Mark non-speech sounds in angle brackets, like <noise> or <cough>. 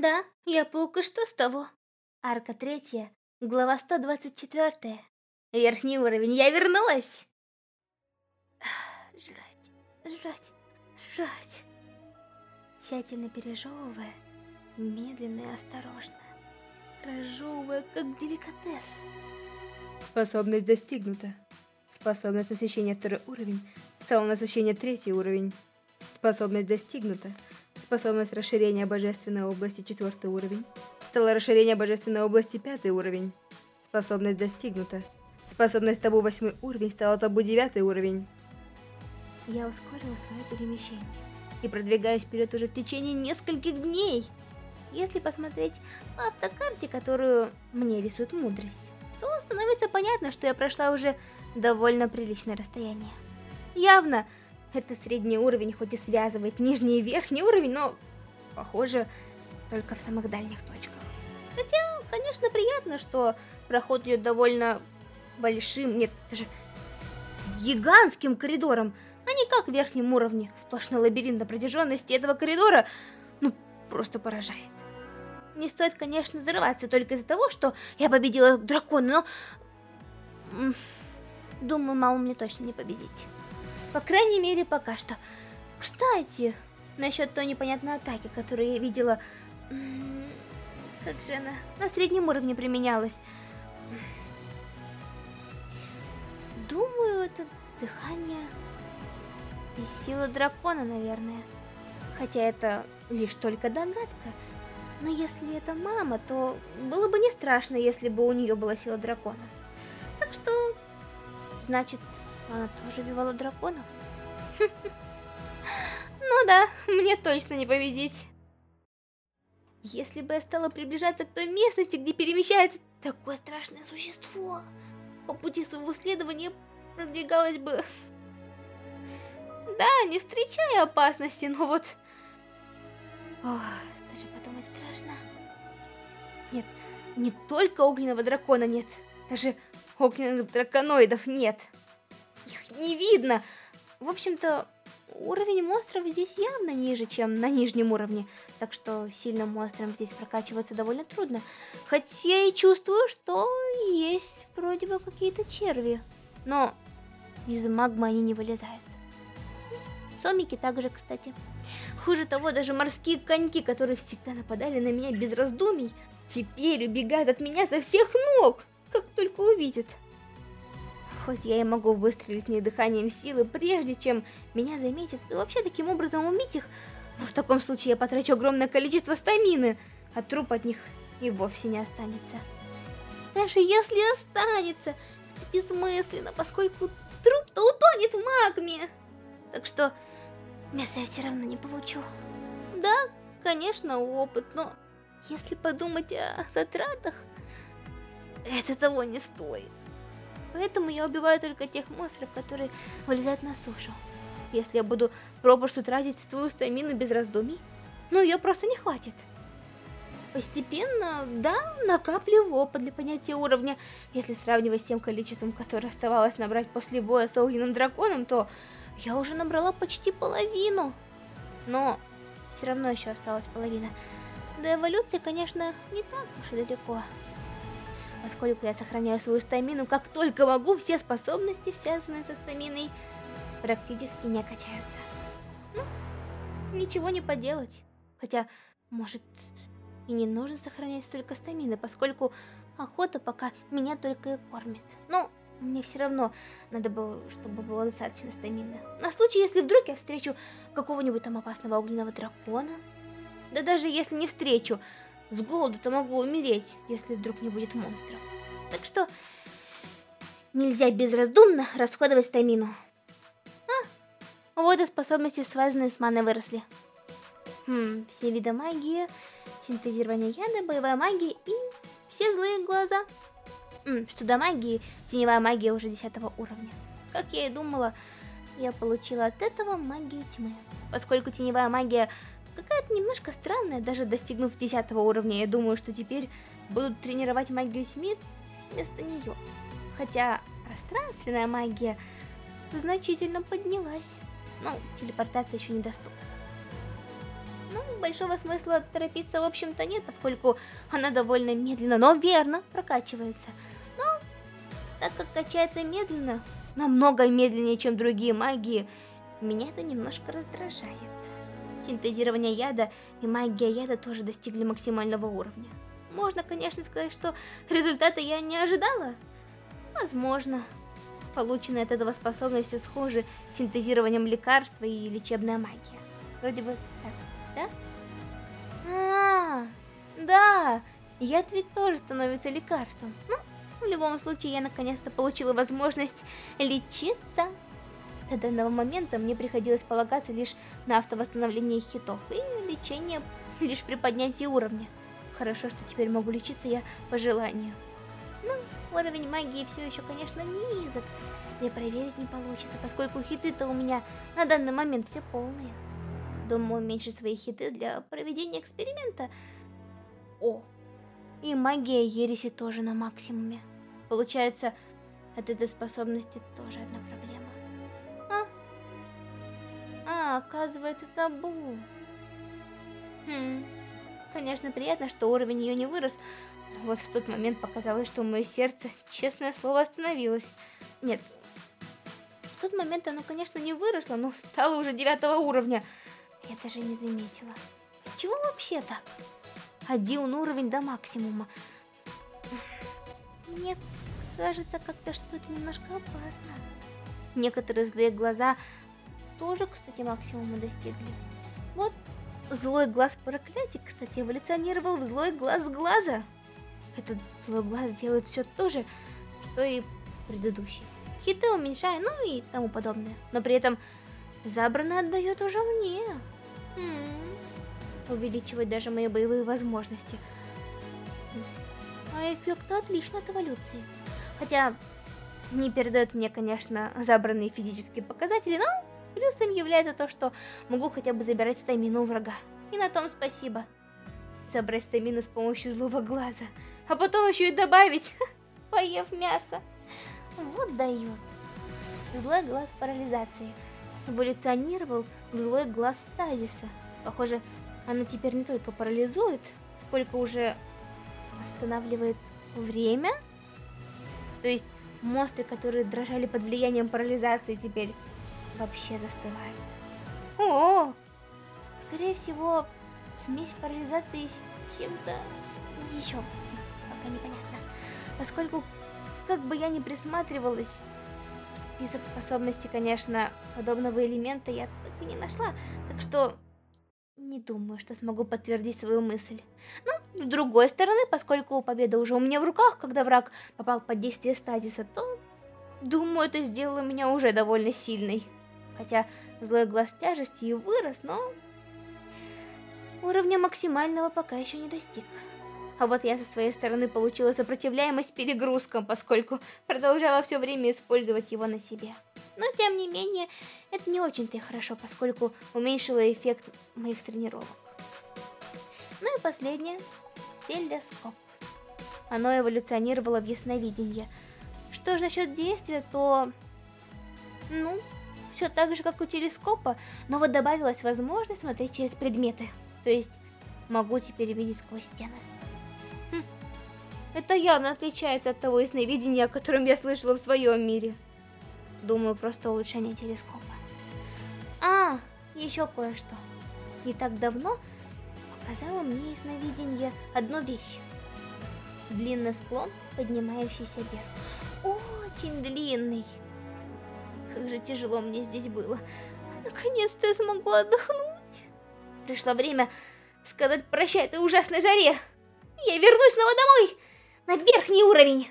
Да, я паук, и что с того? Арка третья, глава 124. Верхний уровень, я вернулась! Жрать, жрать, жрать. Тщательно пережевывая, медленно и осторожно. Разжевывая, как деликатес. Способность достигнута. Способность насыщения второй уровень. Стало насыщение третий уровень. Способность достигнута. Способность расширения божественной области четвертый уровень. Стало расширение божественной области пятый уровень. Способность достигнута. Способность табу восьмой уровень стала табу девятый уровень. Я ускорила свое перемещение и продвигаюсь вперед уже в течение нескольких дней. Если посмотреть по автокарте, которую мне рисует мудрость, то становится понятно, что я прошла уже довольно приличное расстояние. Явно, это средний уровень, хоть и связывает нижний и верхний уровень, но, похоже, только в самых дальних точках. Хотя, конечно, приятно, что проход идет довольно большим, нет, даже гигантским коридором, а не как в верхнем уровне. Сплошной лабиринт на протяженности этого коридора, ну, просто поражает. Не стоит, конечно, взрываться только из-за того, что я победила дракона, но... Думаю, маму мне точно не победить. По крайней мере, пока что. Кстати, насчет той непонятной атаки, которую я видела... Как же она на среднем уровне применялась. Думаю, это дыхание и сила дракона, наверное. Хотя это лишь только догадка. Но если это мама, то было бы не страшно, если бы у нее была сила дракона. Так что, значит, она тоже убивала драконов? <laughs> Ну да, мне точно не победить. Если бы я стала приближаться к той местности, где перемещается такое страшное существо, по пути своего следования продвигалась бы... Да, не встречая опасности, но вот... Ох, даже подумать страшно. Нет, не только огненного дракона нет, даже огненных драконоидов нет. Их не видно. В общем-то, уровень монстров здесь явно ниже, чем на нижнем уровне, так что сильным монстрам здесь прокачиваться довольно трудно. Хоть я и чувствую, что есть вроде бы какие-то черви, но из магмы они не вылезают. Сомики также, кстати. Хуже того, даже морские коньки, которые всегда нападали на меня без раздумий, теперь убегают от меня со всех ног, как только увидят. Хоть я и могу выстрелить в них дыханием силы, прежде чем меня заметят, и вообще таким образом убить их, но в таком случае я потрачу огромное количество стамины, а труп от них и вовсе не останется. Даже если останется, это бессмысленно, поскольку труп-то утонет в магме. Так что мясо я все равно не получу. Да, конечно, опыт, но если подумать о затратах, это того не стоит. Поэтому я убиваю только тех монстров, которые вылезают на сушу. Если я буду пробовать тратить свою стамину без раздумий, ну ее просто не хватит. Постепенно, да, накапливаю опыт для понятия уровня. Если сравнивать с тем количеством, которое оставалось набрать после боя с огненным драконом, то я уже набрала почти половину. Но все равно еще осталась половина. До эволюции, конечно, не так уж и далеко. Поскольку я сохраняю свою стамину, как только могу, все способности, связанные со стаминой, практически не качаются. Ну, ничего не поделать. Хотя, может, и не нужно сохранять столько стамины, поскольку охота пока меня только и кормит. Ну, мне все равно надо было, чтобы было достаточно стамины. На случай, если вдруг я встречу какого-нибудь там опасного огненного дракона. Да даже если не встречу, с голоду-то могу умереть, если вдруг не будет монстров. Так что нельзя безраздумно расходовать стамину. А, вот и способности, связанные с маной, выросли. Хм, все виды магии, синтезирование яда, боевая магия и все злые глаза. М, что до магии, теневая магия уже 10 уровня. Как я и думала, я получила от этого магию тьмы. Поскольку теневая магия какая-то немножко странная, даже достигнув 10 уровня, я думаю, что теперь будут тренировать магию тьмы вместо нее. Хотя пространственная магия значительно поднялась. Ну, телепортация еще недоступна. Ну, большого смысла торопиться, в общем-то, нет, поскольку она довольно медленно, но верно прокачивается. Но, так как качается медленно, намного медленнее, чем другие магии, меня это немножко раздражает. Синтезирование яда и магия яда тоже достигли максимального уровня. Можно, конечно, сказать, что результата я не ожидала. Возможно. Полученные от этого способности схожи с синтезированием лекарства и лечебная магия. Вроде бы так, да? А, да, яд ведь тоже становится лекарством. Ну, в любом случае, я наконец-то получила возможность лечиться. До данного момента мне приходилось полагаться лишь на автовосстановление хитов и лечение лишь при поднятии уровня. Хорошо, что теперь могу лечиться я по желанию. Ну, уровень магии все еще, конечно, низок, да и проверить не получится, поскольку хиты-то у меня на данный момент все полные. Думаю, меньше свои хиты для проведения эксперимента. О, и магия ереси тоже на максимуме. Получается, от этой способности тоже одна оказывается, табу. Хм. Конечно, приятно, что уровень ее не вырос, но вот в тот момент показалось, что мое сердце, честное слово, остановилось. Нет, в тот момент оно, конечно, не выросло, но стало уже девятого уровня. Я даже не заметила. Чего вообще так? Один уровень до максимума. Мне кажется, как-то что это немножко опасно. Некоторые злые глаза тоже, кстати, максимума достигли. Вот злой глаз проклятия, кстати, эволюционировал в злой глаз глаза. Этот злой глаз делает все то же, что и предыдущий. Хиты уменьшая, ну и тому подобное. Но при этом забранное отдает уже мне. М -м -м. Увеличивает даже мои боевые возможности. А эффект отличный от эволюции. Хотя не передает мне, конечно, забранные физические показатели, но Плюсом является то, что могу хотя бы забирать стамину врага. И на том спасибо. Забрать стамину с помощью злого глаза. А потом еще и добавить, <laughs> поев мясо. Вот дает. Злой глаз парализации. Эволюционировал в злой глаз стазиса. Похоже, она теперь не только парализует, сколько уже останавливает время. То есть монстры, которые дрожали под влиянием парализации, теперь вообще застывает. О, скорее всего, смесь парализации с чем-то еще пока непонятно. Поскольку, как бы я ни присматривалась, список способностей, конечно, подобного элемента я так и не нашла, так что не думаю, что смогу подтвердить свою мысль. Ну, с другой стороны, поскольку победа уже у меня в руках, когда враг попал под действие стазиса, то, думаю, это сделало меня уже довольно сильной хотя злой глаз тяжести и вырос, но уровня максимального пока еще не достиг. А вот я со своей стороны получила сопротивляемость перегрузкам, поскольку продолжала все время использовать его на себе. Но тем не менее, это не очень-то и хорошо, поскольку уменьшило эффект моих тренировок. Ну и последнее. Телескоп. Оно эволюционировало в ясновидение. Что же насчет действия, то... Ну, все так же, как у телескопа, но вот добавилась возможность смотреть через предметы. То есть, могу теперь видеть сквозь стены. Хм. Это явно отличается от того ясновидения, о котором я слышала в своем мире. Думаю, просто улучшение телескопа. А, еще кое-что. Не так давно показала мне ясновидение одну вещь. Длинный склон, поднимающийся вверх. Очень длинный. Как же тяжело мне здесь было. Наконец-то я смогу отдохнуть. Пришло время сказать прощай этой ужасной жаре. Я вернусь снова домой, на верхний уровень.